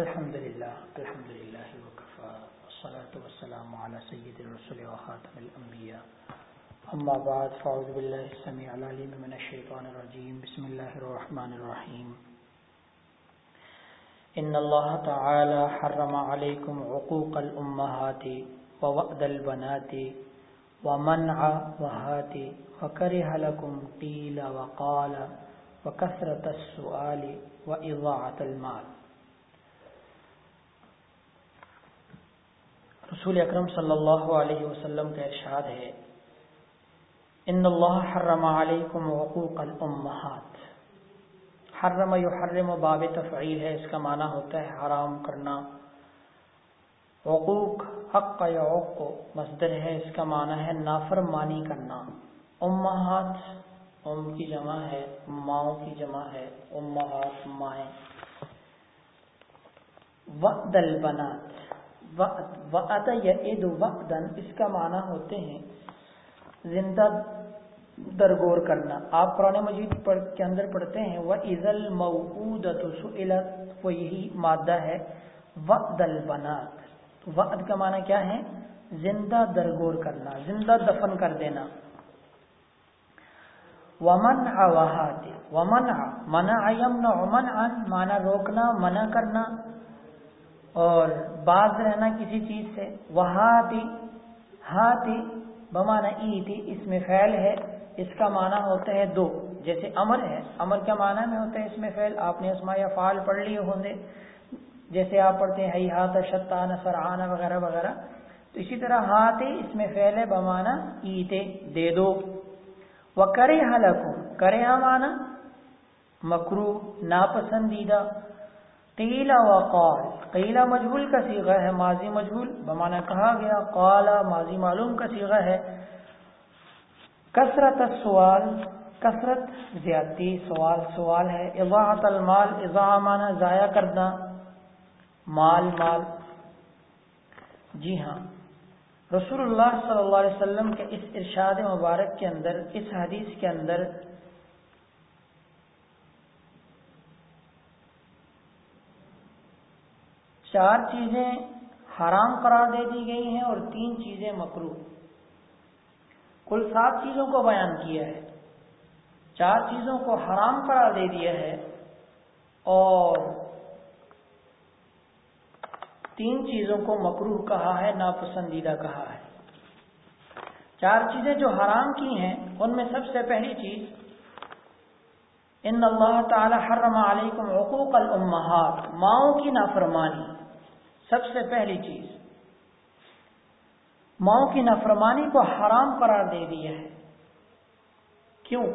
الحمد لله الحمد لله وكفى والصلاة والسلام على سيد الرسل وخاتم الأنبياء أما بعد فأعوذ بالله السميع العليم من الشيطان الرجيم بسم الله الرحمن الرحيم إن الله تعالى حرم عليكم عقوق الأمهات ووأد البنات ومنع وهات وكره لكم قيل وقال وكثرة السؤال وإضاعة المال. رسول اکرم صلی اللہ علیہ وسلم کا ارشاد ہے، ان اللہ حرم علیکم وقوق الامہات. حرم یحرم باب تفعیل ہے، اس کا معنی ہوتا ہے حرام کرنا۔ حقوق، حق یا عق مصدر ہے، اس کا معنی ہے نافرمانی کرنا۔ امہات، ام کی جمع ہے، ماؤں کی جمع ہے، امہات، مائیں۔ وقت البنات۔ وعد یعید وعدن اس کا معنی ہوتے ہیں زندہ درگور کرنا۔ آپ قرآن مجید کے اندر پڑھتے ہیں وہ عزل موعودت سئلت، وہ یہی مادہ ہے وعد البنات۔ وعد کا معنی کیا ہے؟ زندہ درگور کرنا، زندہ دفن کر دینا۔ ومن وہات ومن منع یمنع، منعا، معنی روکنا، منع کرنا۔ اور باز رہنا کسی چیز سے، وہاتی ہاتھی ہاتھی بمانا ای تھی اس میں فیل ہے، اس کا معنی ہوتا ہے دو۔ جیسے امر ہے، امر کا معنی میں ہوتا ہے اس میں فیل آپ نے اسما یا فال پڑھ لیے ہوں گے۔ جیسے آپ پڑھتے ہیں ہاتھ شتان فرحانہ وغیرہ وغیرہ۔ تو اسی طرح ہاتھ اس میں فیل ہے بمانا ایتے، دے دو۔ وہ کرے حلق کرے مانا مکرو ناپسندیدہ۔ قیلا وقال قیلا مجبول کا سیغہ ہے، ماضی مجبول بمانا کہا گیا قالا ماضی معلوم کا سیغہ ہے۔ کثرت سوال کثرت زیادتی، سوال سوال ہے۔ اضاعت المال اضاع مانا ضائع کرنا مال مال۔ جی ہاں۔ رسول اللہ صلی اللہ علیہ وسلم کے اس ارشاد مبارک کے اندر، اس حدیث کے اندر چار چیزیں حرام قرار دے دی گئی ہیں اور تین چیزیں مکرو کل سات چیزوں کو بیان کیا ہے۔ چار چیزوں کو حرام قرار دے دیا ہے اور تین چیزوں کو مکرو کہا ہے، ناپسندیدہ کہا ہے۔ چار چیزیں جو حرام کی ہیں، ان میں سب سے پہلی چیز، ان اللہ تعالی حرم علیکم حقوق الامہات، ماؤں کی نافرمانی۔ سب سے پہلی چیز، ماؤں کی نافرمانی کو حرام قرار دے دیا ہے۔ کیوں؟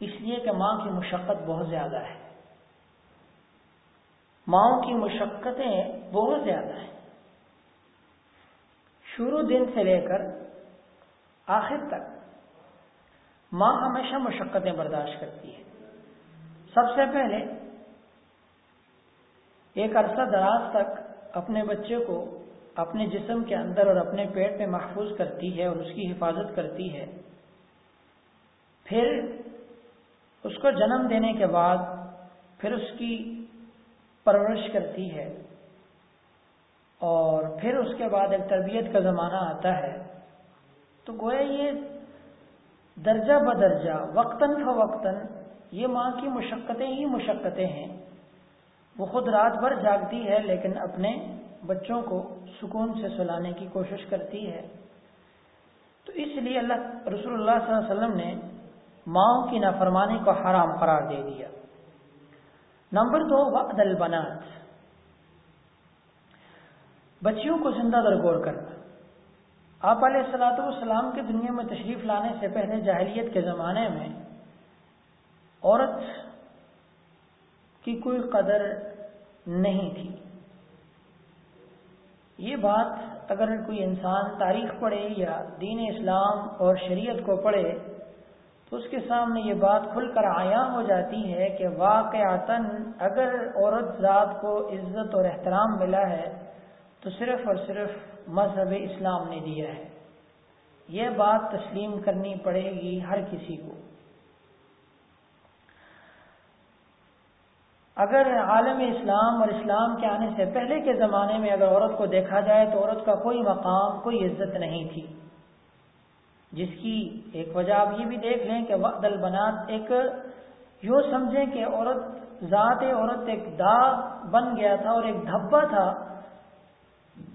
اس لیے کہ ماں کی مشقت بہت زیادہ ہے۔ ماؤں کی مشقتیں بہت زیادہ ہیں۔ شروع دن سے لے کر آخر تک ماں ہمیشہ مشقتیں برداشت کرتی ہے۔ سب سے پہلے ایک عرصہ دراز تک اپنے بچے کو اپنے جسم کے اندر اور اپنے پیٹ میں محفوظ کرتی ہے اور اس کی حفاظت کرتی ہے۔ پھر اس کو جنم دینے کے بعد پھر اس کی پرورش کرتی ہے اور پھر اس کے بعد ایک تربیت کا زمانہ آتا ہے۔ تو گویا یہ درجہ بدرجہ، وقتاً فوقتاً یہ ماں کی مشقتیں ہی مشقتیں ہیں۔ وہ خود رات بھر جاگتی ہے لیکن اپنے بچوں کو سکون سے سلانے کی کوشش کرتی ہے۔ تو اس لیے اللہ، رسول اللہ صلی اللہ علیہ وسلم نے ماؤں کی نافرمانی کو حرام قرار دے دیا۔ نمبر دو، وقت البنات۔ بچیوں کو زندہ درگور کرنا۔ آپ علیہ السلاۃ والسلام کے دنیا میں تشریف لانے سے پہلے جاہلیت کے زمانے میں عورت کی کوئی قدر نہیں تھی۔ یہ بات اگر کوئی انسان تاریخ پڑھے یا دین اسلام اور شریعت کو پڑھے، تو اس کے سامنے یہ بات کھل کر آیا ہو جاتی ہے کہ واقعاتاً اگر عورت ذات کو عزت اور احترام ملا ہے، تو صرف اور صرف مذہب اسلام نے دیا ہے۔ یہ بات تسلیم کرنی پڑے گی ہر کسی کو۔ اگر عالم اسلام اور اسلام کے آنے سے پہلے کے زمانے میں اگر عورت کو دیکھا جائے تو عورت کا کوئی مقام، کوئی عزت نہیں تھی۔ جس کی ایک وجہ آپ یہ بھی دیکھ لیں کہ وقت البنات ایک یوں سمجھیں کہ عورت، ذات عورت ایک داغ بن گیا تھا اور ایک دھبا تھا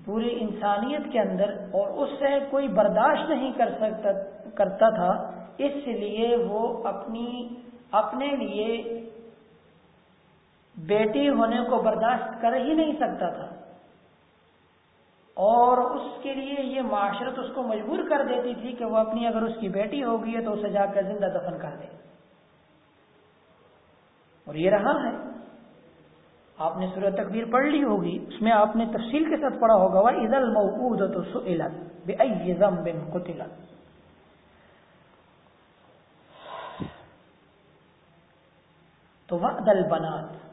پوری انسانیت کے اندر اور اس سے کوئی برداشت نہیں کر سکتا، کرتا تھا۔ اس لیے وہ اپنی، اپنے لیے بیٹی ہونے کو برداشت کر ہی نہیں سکتا تھا۔ اور اس کے لیے یہ معاشرت اس کو مجبور کر دیتی تھی کہ وہ اپنی اگر اس کی بیٹی ہوگی ہے تو اسے جا کر زندہ دفن کر دے۔ اور یہ رہا ہے۔ آپ نے سورت تقبیر پڑھ لی ہوگی۔ اس میں آپ نے تفصیل کے ساتھ پڑھا ہوگا۔ وہ عید المعود تو سلت بن قطلت تو وقت البنات۔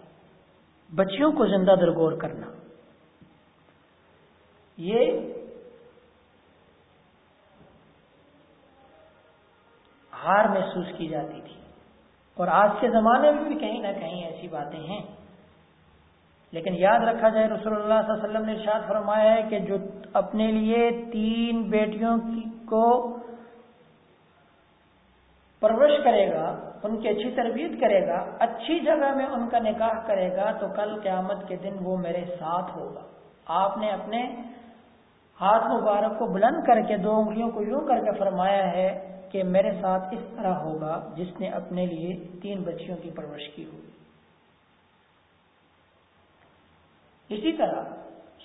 بچیوں کو زندہ درگور کرنا۔ یہ ہار محسوس کی جاتی تھی۔ اور آج کے زمانے میں بھی کہیں نہ کہیں ایسی باتیں ہیں۔ لیکن یاد رکھا جائے رسول اللہ صلی اللہ علیہ وسلم نے ارشاد فرمایا ہے کہ جو اپنے لیے تین بیٹیوں کو پرورش کرے گا ان کی اچھی تربیت کرے گا، اچھی جگہ میں ان کا نکاح کرے گا تو کل قیامت کے دن وہ میرے ساتھ ہوگا۔ آپ نے اپنے ہاتھ مبارک کو بلند کر کے، دو انگلیوں کو یوں کر کے فرمایا ہے کہ میرے ساتھ اس طرح ہوگا جس نے اپنے لیے تین بچیوں کی پرورش کی ہوگی۔ اسی طرح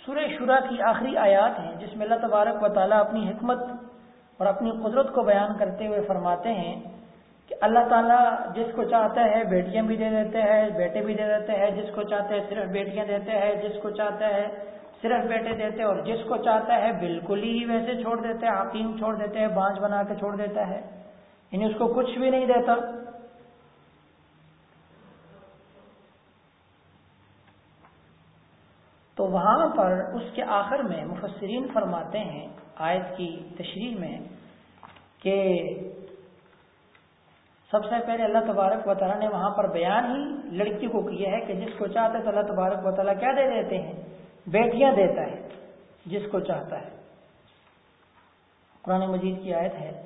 سورہ شورا کی آخری آیات ہیں، جس میں اللہ تبارک و تعالیٰ اپنی حکمت اور اپنی قدرت کو بیان کرتے ہوئے فرماتے ہیں کہ اللہ تعالیٰ جس کو چاہتا ہے بیٹیاں بھی دے دیتے ہیں، بیٹے بھی دے دیتے ہیں، جس کو چاہتے ہیں صرف بیٹیاں دیتے ہیں، جس کو چاہتا ہے صرف بیٹے دیتے اور جس کو چاہتا ہے بالکل ہی ویسے چھوڑ دیتے ہیں حقیم چھوڑ دیتے ہیں، بانج بنا کے چھوڑ دیتا ہے۔ یعنی اس کو کچھ بھی نہیں دیتا۔ تو وہاں پر اس کے آخر میں مفسرین فرماتے ہیں، آیت کی تشریح میں کہ سب سے پہلے اللہ تبارک و تعالیٰ نے وہاں پر بیان ہی لڑکی کو کیا ہے کہ جس کو چاہتا ہے تو اللہ تبارک و تعالیٰ کیا دے دیتے ہیں؟ بیٹیاں دیتا ہے، جس کو چاہتا ہے۔ قرآن مجید کی آیت ہے۔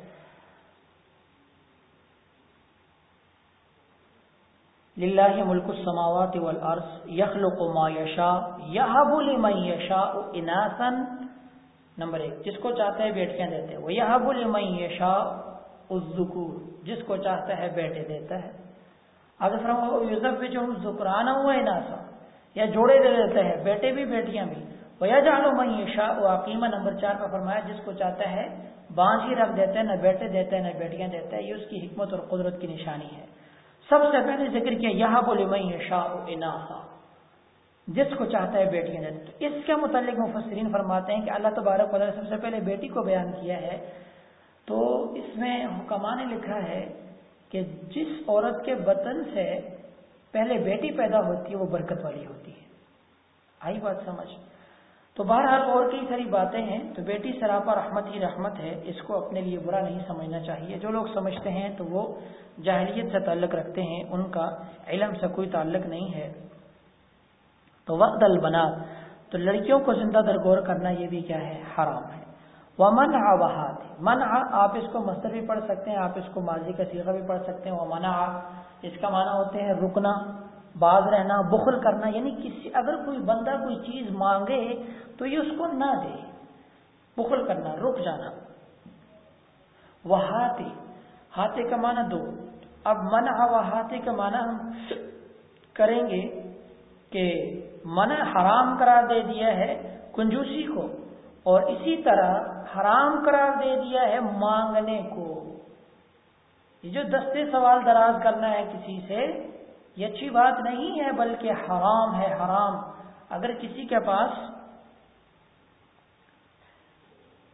للہ ملک السماوات والارض یخلق ما یشا یہب لمن یشا اناسن نمبر ایک، جس کو چاہتا ہے بیٹیاں دیتے ہیں۔ وہ یہب لمن یشا الذکور، جس کو چاہتا ہے بیٹے دیتا ہے۔ اگر فرما یوزف بھی جو ذکرانہ ہوا ہے ناسا، یا جوڑے دے دیتے ہیں بیٹے بھی، بیٹیاں بھی۔ وہ یا جانو میں یہ شاہ وہ عقیمہ نمبر چار کا فرمایا، جس کو چاہتا ہے بانس ہی رکھ دیتے ہیں نہ بیٹے دیتے ہیں نہ بیٹیاں دیتے ہیں یہ اس کی حکمت اور قدرت کی نشانی ہے۔ سب سے پہلے ذکر کیا یہاں بولے میں یہ شاہ اناسا، جس کو چاہتا ہے بیٹیاں دیتے تو اس کے متعلق مفسرین فرماتے ہیں کہ اللہ تبارک سب سے پہلے بیٹی کو بیان کیا ہے۔ تو اس میں حکما نے لکھا ہے کہ جس عورت کے بطن سے پہلے بیٹی پیدا ہوتی ہے، وہ برکت والی ہوتی ہے۔ آئی بات سمجھ۔ تو بہرحال اور کئی ساری باتیں ہیں۔ تو بیٹی سراپا رحمت ہی رحمت ہے، اس کو اپنے لیے برا نہیں سمجھنا چاہیے۔ جو لوگ سمجھتے ہیں، تو وہ جاہلیت سے تعلق رکھتے ہیں۔ ان کا علم سے کوئی تعلق نہیں ہے۔ تو وقت البنات تو لڑکیوں کو زندہ درگور کرنا یہ بھی کیا ہے؟ حرام ہے۔ وہ من آ من آپ اس کو مستر بھی پڑھ سکتے ہیں، آپ اس کو ماضی کا سیغہ بھی پڑھ سکتے ہیں وہ منع اس کا معنی ہوتے ہیں رکنا، باز رہنا، بخل کرنا یعنی کسی، اگر کوئی بندہ کوئی چیز مانگے تو یہ اس کو نہ دے، بخل کرنا، رک جانا۔ وہ ہاتھی ہاتھی کا معنی دو۔ اب منع و ہاتھی کا معنی ہم کریں گے کہ منع حرام قرار دے دیا ہے کنجوسی کو۔ اور اسی طرح حرام قرار دے دیا ہے مانگنے کو۔ یہ جو دستے سوال دراز کرنا ہے کسی سے، یہ اچھی بات نہیں ہے، بلکہ حرام ہے، حرام۔ اگر کسی کے پاس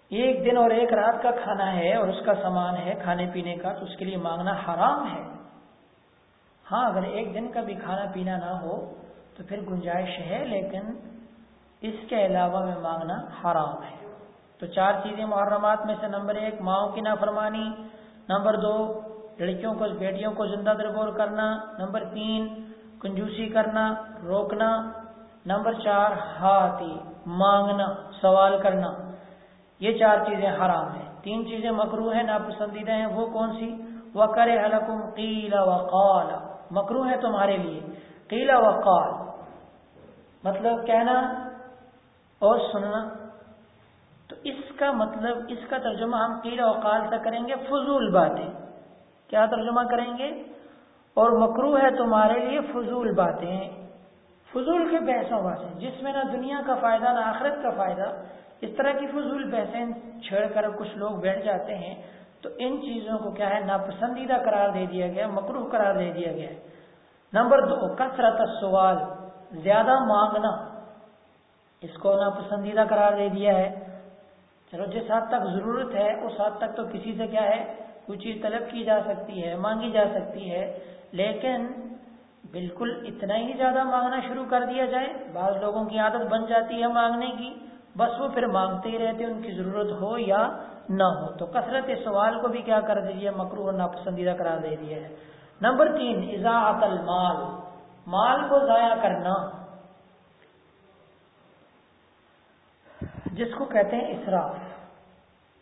ایک دن اور ایک رات کا کھانا ہے اور اس کا سامان ہے کھانے پینے کا، تو اس کے لیے مانگنا حرام ہے۔ ہاں اگر ایک دن کا بھی کھانا پینا نہ ہو، تو پھر گنجائش ہے، لیکن اس کے علاوہ میں مانگنا حرام ہے۔ تو چار چیزیں محرمات میں سے نمبر ایک، ماؤں کی نافرمانی، نمبر دو، لڑکیوں کو، بیٹیوں کو زندہ درگور کرنا، نمبر تین، کنجوسی کرنا، روکنا، نمبر چار، ہاتھی، مانگنا، سوال کرنا۔ یہ چار چیزیں حرام ہیں۔ تین چیزیں مکرو ہیں، ناپسندیدہ ہیں، وہ کون سی؟ وہ کرے حلقم قیلا وقال۔ مکرو ہے تمہارے لیے۔ قیلا وقال۔ مطلب کہنا اور سننا۔ تو اس کا مطلب اس کا ترجمہ ہم قیلا وقال سے کریں گے، فضول باتیں۔ کیا ترجمہ کریں گے؟ اور مکرو ہے تمہارے لیے فضول باتیں۔ فضول کے بحثوں باتیں۔ جس میں نہ دنیا کا فائدہ، نہ آخرت کا فائدہ۔ اس طرح کی فضول بحثیں چھیڑ کر کچھ لوگ بیٹھ جاتے ہیں۔ تو ان چیزوں کو کیا ہے؟ ناپسندیدہ قرار دے دیا گیا مکروح قرار دے دیا گیا۔ نمبر دو، کثرت سوال زیادہ مانگنا۔ اس کو ناپسندیدہ قرار دے دیا ہے۔ چلو جس حد تک ضرورت ہے، اس حد تک تو کسی سے کیا ہے، کوئی چیز طلب کی جا سکتی ہے، مانگی جا سکتی ہے۔ لیکن بالکل اتنا ہی زیادہ مانگنا شروع کر دیا جائے، بعض لوگوں کی عادت بن جاتی ہے مانگنے کی۔ بس وہ پھر مانگتے ہی رہتے ان کی ضرورت ہو یا نہ ہو۔ تو کثرت سوال کو بھی کیا کر دیجیے مکرو اور ناپسندیدہ قرار دے دیا ہے۔ نمبر تین اضاعت المال۔ مال کو ضائع کرنا۔ جس کو کہتے ہیں اسراف۔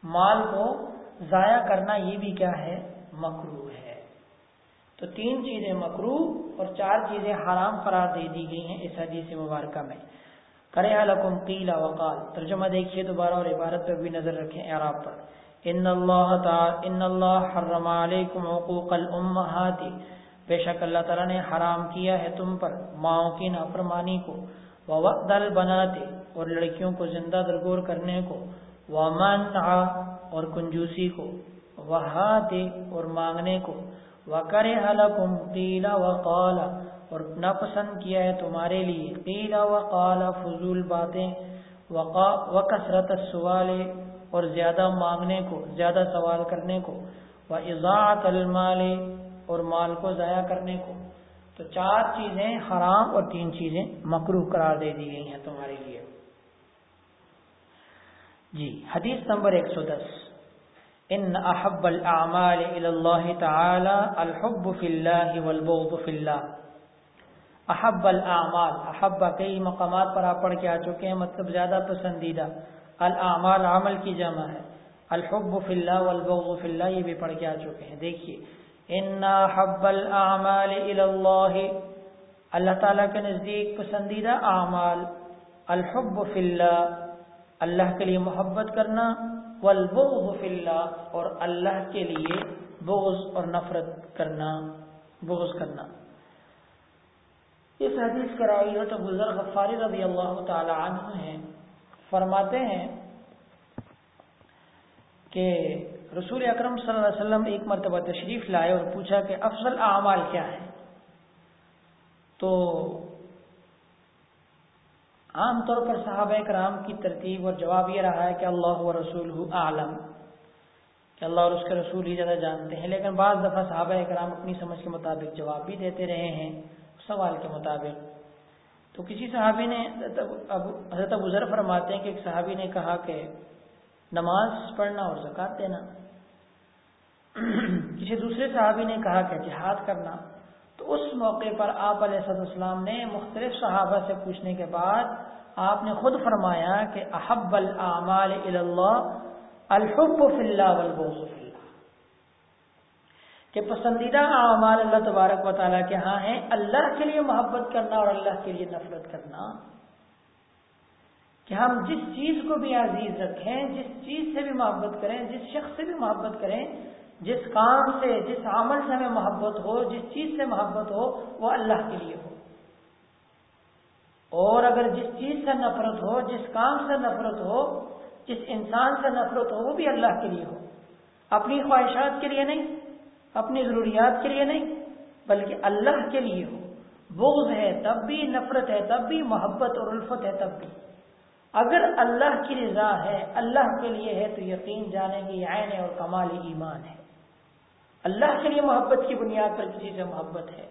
مال کو ضائع کرنا یہ بھی کیا ہے؟ مکرو ہے۔ تو تین چیزیں مکرو اور چار چیزیں حرام قرار دے دی گئی ہیں اس حدیث مبارکہ میں۔ کرے لکم قیلا وقال ترجمہ دیکھیے دوبارہ اور عبارت پہ بھی نظر رکھیں اعراب پر۔ ان اللہ تعالی ان اللہ حرم علیکم حقوق الامہات۔ بے شک اللہ تعالی نے حرام کیا ہے تم پر، ماؤں کی نافرمانی کو۔ ووقت البنات اور لڑکیوں کو زندہ درگور کرنے کو ومنع اور کنجوسی کو وہات اور مانگنے کو، وکرہ لکم قیلا وقالا اور ناپسند کیا ہے تمہارے لیے قیلا و قالا فضول باتیں و کثرت اور زیادہ مانگنے کو، زیادہ سوال کرنے کو وہ اضاعت المال اور مال کو ضائع کرنے کو۔ تو چار چیزیں حرام اور تین چیزیں مکرو قرار دے دی گئی ہیں تمہارے لیے۔ جی حدیث نمبر ایک سو دس۔ ان احب الاعمال الى اللہ تعالی الحب فی اللہ والبغض فی اللہ۔ احب الاعمال، احب کئی مقامات پر آپ پڑھ کے آ چکے ہیں مطلب زیادہ پسندیدہ۔ الاعمال، عمل کی جمع ہے۔ الحب فی اللہ والبغض فی اللہ، یہ بھی پڑھ کے آ چکے ہیں۔ دیکھیے ان حب الاعمال الى اللہ اللہ تعالیٰ کے نزدیک پسندیدہ اعمال، الحب فی اللہ اللہ کے لیے محبت کرنا، والبغض فی اللہ، اور اللہ کے لیے بغض اور نفرت کرنا، بغض کرنا۔ اس حدیث کا راوی تو بزرگ غفاری رضی اللہ تعالی عنہ ہیں۔ فرماتے ہیں کہ رسول اکرم صلی اللہ علیہ وسلم ایک مرتبہ تشریف لائے اور پوچھا کہ افضل اعمال کیا ہے تو عام طور پر صحابہ کرام کی ترتیب اور جواب یہ رہا ہے کہ اللہ و رسول عالم کہ اللہ اور اس کے رسول ہی زیادہ جانتے ہیں۔ لیکن بعض دفعہ صحابہ کرام اپنی سمجھ کے مطابق جواب بھی دیتے رہے ہیں، سوال کے مطابق۔ تو کسی صحابی نے حضرت ابو ذر فرماتے ہیں کہ ایک صحابی نے کہا کہ نماز پڑھنا اور زکات دینا۔ کسی دوسرے صحابی نے کہا کہ جہاد کرنا، تو اس موقع پر آپ علیہ صد السلام نے مختلف صحابہ سے پوچھنے کے بعد آپ نے خود فرمایا کہ احب العمال الحب فی اللہ والبغض فی کہ پسندیدہ اعمال اللہ تبارک و تعالیٰ کے ہاں ہیں، اللہ کے لیے محبت کرنا اور اللہ کے لیے نفرت کرنا۔ کہ ہم جس چیز کو بھی عزیز رکھیں، جس چیز سے بھی محبت کریں، جس شخص سے بھی محبت کریں جس کام سے، جس عمل سے ہمیں محبت ہو، جس چیز سے محبت ہو، وہ اللہ کے لیے ہو۔ اور اگر جس چیز سے نفرت ہو، جس کام سے نفرت ہو، جس انسان سے نفرت ہو، وہ بھی اللہ کے لیے ہو۔ اپنی خواہشات کے لیے نہیں، اپنی ضروریات کے لیے نہیں، بلکہ اللہ کے لیے ہو۔ بغض ہے، تب بھی نفرت ہے، تب بھی محبت اور الفت ہے، تب بھی۔ اگر اللہ کی رضا ہے، اللہ کے لیے ہے، تو یقین جانے کی عین اور کمال ایمان ہے۔ اللہ کے لیے محبت کی بنیاد پر کسی سے محبت ہے۔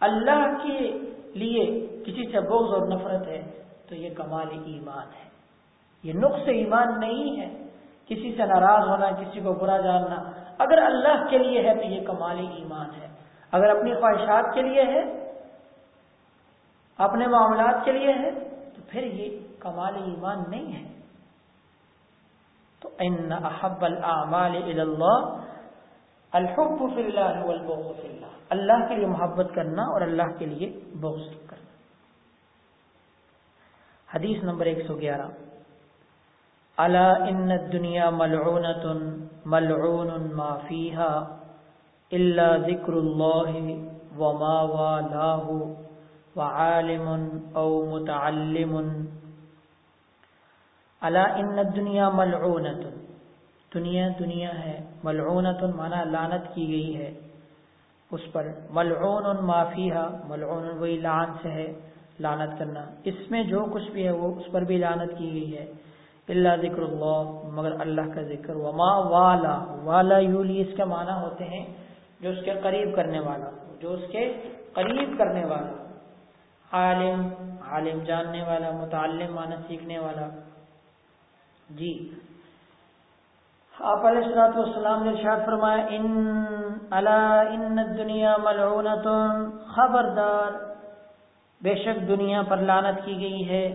اللہ کے لیے کسی سے بغض اور نفرت ہے تو یہ کمال ایمان ہے۔ یہ نقص ایمان نہیں ہے۔ کسی سے ناراض ہونا، کسی کو برا جاننا، اگر اللہ کے لیے ہے تو یہ کمال ایمان ہے۔ اگر اپنی خواہشات کے لیے ہے، اپنے معاملات کے لیے ہے، تو پھر یہ کمال ایمان نہیں ہے۔ تو ان احب الاعمال اللہ الحب فی اللہ والبغض فی اللہ اللہ کے لیے محبت کرنا اور اللہ کے لیے بغض کرنا. حدیث نمبر ایک سو گیارہ. اللہ ان دنیا ملعونت ملعون ما فیها الا ذکر اللہ وما والاہ وعالم او متعلم. اللہ ان دنیا ملعونت دنیا دنیا ہے۔ ملعونت مانا لانت کی گئی ہے۔ اس پر ملعون معافیہ ملعون وہی لان سے ہے لانت کرنا۔ اس میں جو کچھ بھی ہے وہ اس پر بھی لانت کی گئی ہے۔ اللہ ذکر اللہ، مگر اللہ کا ذکر۔ وما والا والا یولی اس کے معنی ہوتے ہیں جو اس کے قریب کرنے والا، جو اس کے قریب کرنے والا۔ عالم عالم جاننے والا، متعلم، معنی سیکھنے والا۔ جی۔ آپ علیہ السلاۃ والسلام نے ارشاد فرمایا، ان اللہ ان دنیا ملعونت خبردار، بے شک دنیا پر لانت کی گئی ہے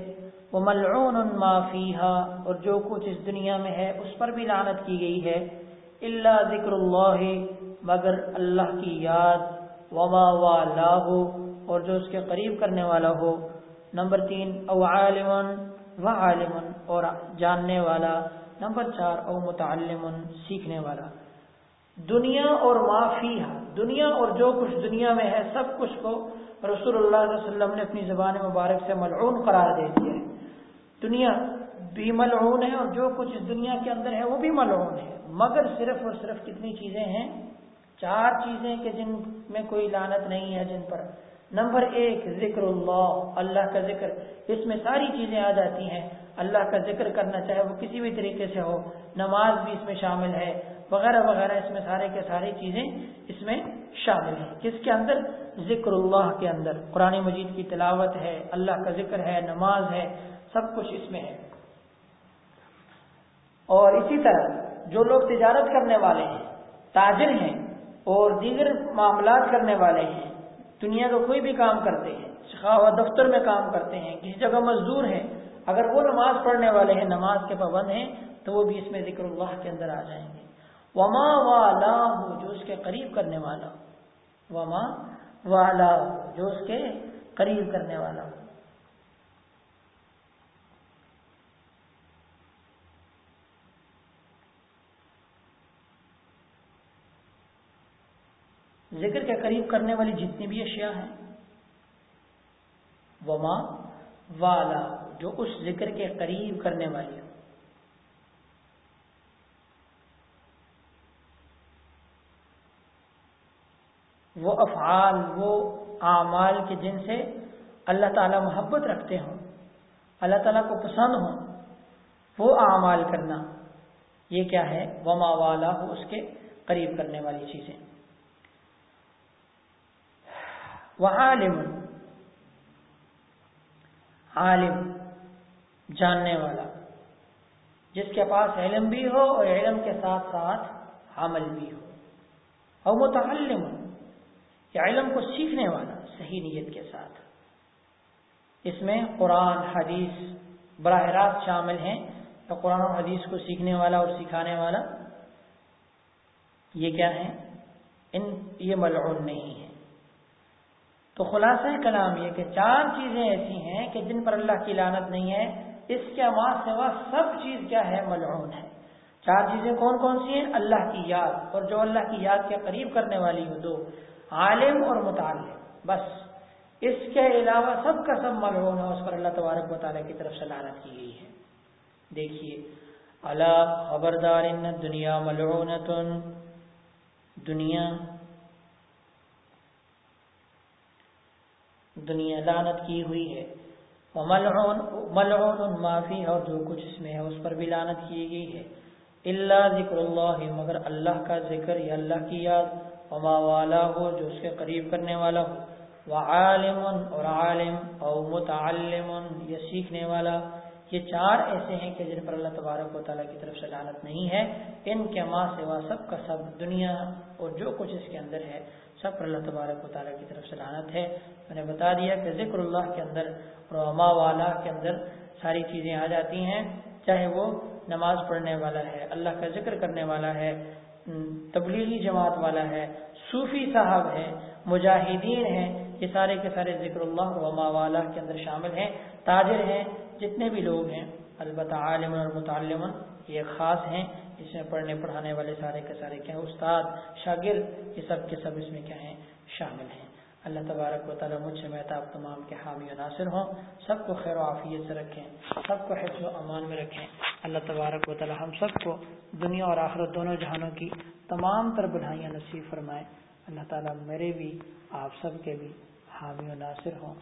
وہ ملعون معافیہ اور جو کچھ اس دنیا میں ہے، اس پر بھی لانت کی گئی ہے اللہ ذکر اللہ، مگر اللہ کی یاد، وما والا ہو اور جو اس کے قریب کرنے والا ہو۔ نمبر تین، او عالم و عالم اور جاننے والا نمبر چار، او متعلم سیکھنے والا۔ دنیا اور معافی دنیا اور جو کچھ دنیا میں ہے، سب کچھ کو رسول اللہ علیہ وسلم نے اپنی زبان مبارک سے ملعون قرار دے دیا ہے۔ دنیا بھی ملعون ہے اور جو کچھ اس دنیا کے اندر ہے، وہ بھی ملعون ہے۔ مگر صرف اور صرف کتنی چیزیں ہیں؟ چار چیزیں کہ جن میں کوئی لانت نہیں ہے، جن پر۔ نمبر ایک، ذکر اللہ۔ اللہ کا ذکر۔ اس میں ساری چیزیں آ جاتی ہیں۔ اللہ کا ذکر کرنا چاہے وہ کسی بھی طریقے سے ہو، نماز بھی اس میں شامل ہے، وغیرہ وغیرہ، اس میں سارے کے ساری چیزیں اس میں شامل ہیں۔ کس کے اندر؟ ذکر اللہ کے اندر۔ قرآن مجید کی تلاوت ہے، اللہ کا ذکر ہے، نماز ہے، سب کچھ اس میں ہے۔ اور اسی طرح جو لوگ تجارت کرنے والے ہیں، تاجر ہیں اور دیگر معاملات کرنے والے ہیں، دنیا کا کوئی بھی کام کرتے ہیں دفتر میں کام کرتے ہیں، کسی جگہ مزدور ہیں اگر وہ نماز پڑھنے والے ہیں، نماز کے پابند ہیں، تو وہ بھی اس میں ذکر اللہ کے اندر آ جائیں گے۔ وما والا جو اس کے قریب کرنے والا۔ وما والا جو اس کے قریب کرنے والا۔ ذکر کے قریب کرنے والی جتنی بھی اشیاء ہیں۔ وما والا جو اس ذکر کے قریب کرنے والی ہو۔ وہ افعال، وہ اعمال کے جن سے اللہ تعالی محبت رکھتے ہوں، اللہ تعالیٰ کو پسند ہوں، وہ اعمال کرنا، یہ کیا ہے؟ وما والا ہو اس کے قریب کرنے والی چیزیں۔ وہ عالم عالم جاننے والا۔ جس کے پاس علم بھی ہو اور علم کے ساتھ ساتھ عمل بھی ہو۔ اور متعلم یا علم کو سیکھنے والا صحیح نیت کے ساتھ۔ اس میں قرآن، حدیث براہ راست شامل ہیں تو قرآن و حدیث کو سیکھنے والا اور سکھانے والا یہ کیا ہے ان، یہ ملعون نہیں ہے تو خلاصہ کلام یہ کہ چار چیزیں ایسی ہیں کہ جن پر اللہ کی لانت نہیں ہے اس کے آواز سوا سب چیز کیا ہے؟ ملعون ہے۔ چار چیزیں کون کون سی ہیں؟ اللہ کی یاد۔ اور جو اللہ کی یاد کے قریب کرنے والی ہو، دو۔ عالم اور متعلم۔ بس۔ اس کے علاوہ سب کا سب ملعون ہے۔ اس پر اللہ تبارک و تعالیٰ کی طرف سے لانت کی گئی ہے۔ دیکھیے۔ اللہ خبردار ان دنیا ملعونتن۔ دنیا۔ دنیا لانت کی ہوئی ہے۔ ملعون ملعون معافی اور جو کچھ اس میں ہے، اس پر بھی لانت کی گئی ہے۔ اللہ ذکر اللہ، مگر اللہ کا ذکر یا اللہ کی یاد، وما والا ہو جو اس کے قریب کرنے والا ہو۔ وہ عالم اور عالم، او متعلم یا سیکھنے والا۔ یہ چار ایسے ہیں کہ جن پر اللہ تبارک و تعالیٰ کی طرف سے لعنت نہیں ہے۔ ان کے ماں سوا سب کا سب دنیا اور جو کچھ اس کے اندر ہے، سب پر اللہ تبارک و تعالیٰ کی طرف سے لعنت ہے۔ میں نے بتا دیا کہ ذکر اللہ کے اندر اور اما والا کے اندر ساری چیزیں آ جاتی ہیں۔ چاہے وہ نماز پڑھنے والا ہے، اللہ کا ذکر کرنے والا ہے، تبلیغی جماعت والا ہے، صوفی صاحب ہے مجاہدین ہیں، یہ سارے کے سارے ذکر اللہ وما والا کے اندر شامل ہیں۔ تاجر ہیں جتنے بھی لوگ ہیں، البتہ عالم اور متعلم یہ خاص ہیں، اس میں پڑھنے پڑھانے والے سارے کے سارے کیا استاد، شاگرد، یہ سب کے سب اس میں کیا ہیں؟ شامل ہیں۔ اللہ تبارک و تعالیٰ مجھ سے محتاب تمام کے حامی و ناصر ہوں۔ سب کو خیر و عافیت سے رکھیں، سب کو حفظ و امان میں رکھیں۔ اللہ تبارک و تعالیٰ ہم سب کو دنیا اور آخرت دونوں جہانوں کی تمام تر بڑھائیاں نصیب فرمائیں اللہ تعالیٰ میرے بھی، آپ سب کے بھی حامی و ناصر ہوں۔